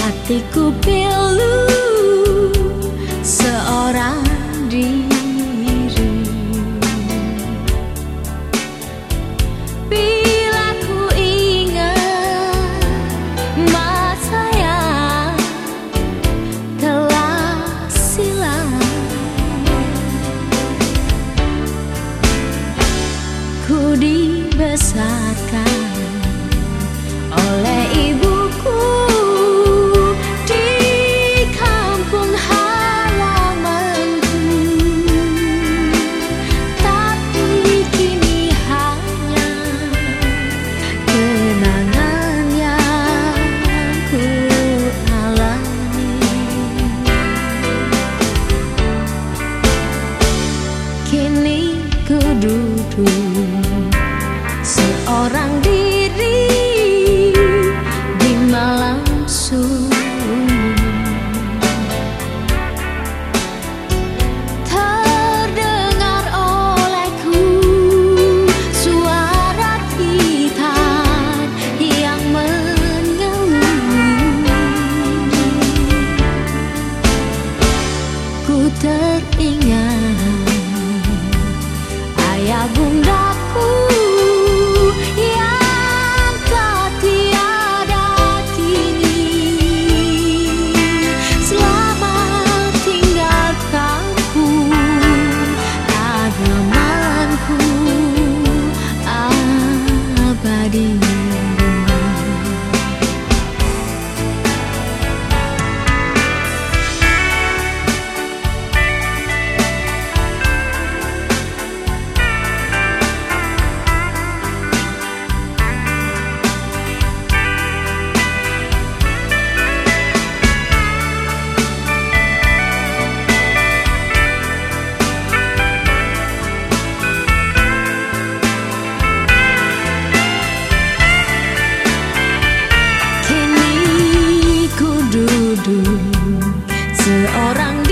hatiku pilu seorang diri. Bila ku ingat masa yang telah silam Ku dibesarkan oleh duduk. Seorang diri di malam sunyi. Terdengar olehku suara kita yang mengeluh ku teringat Ya bundaku orang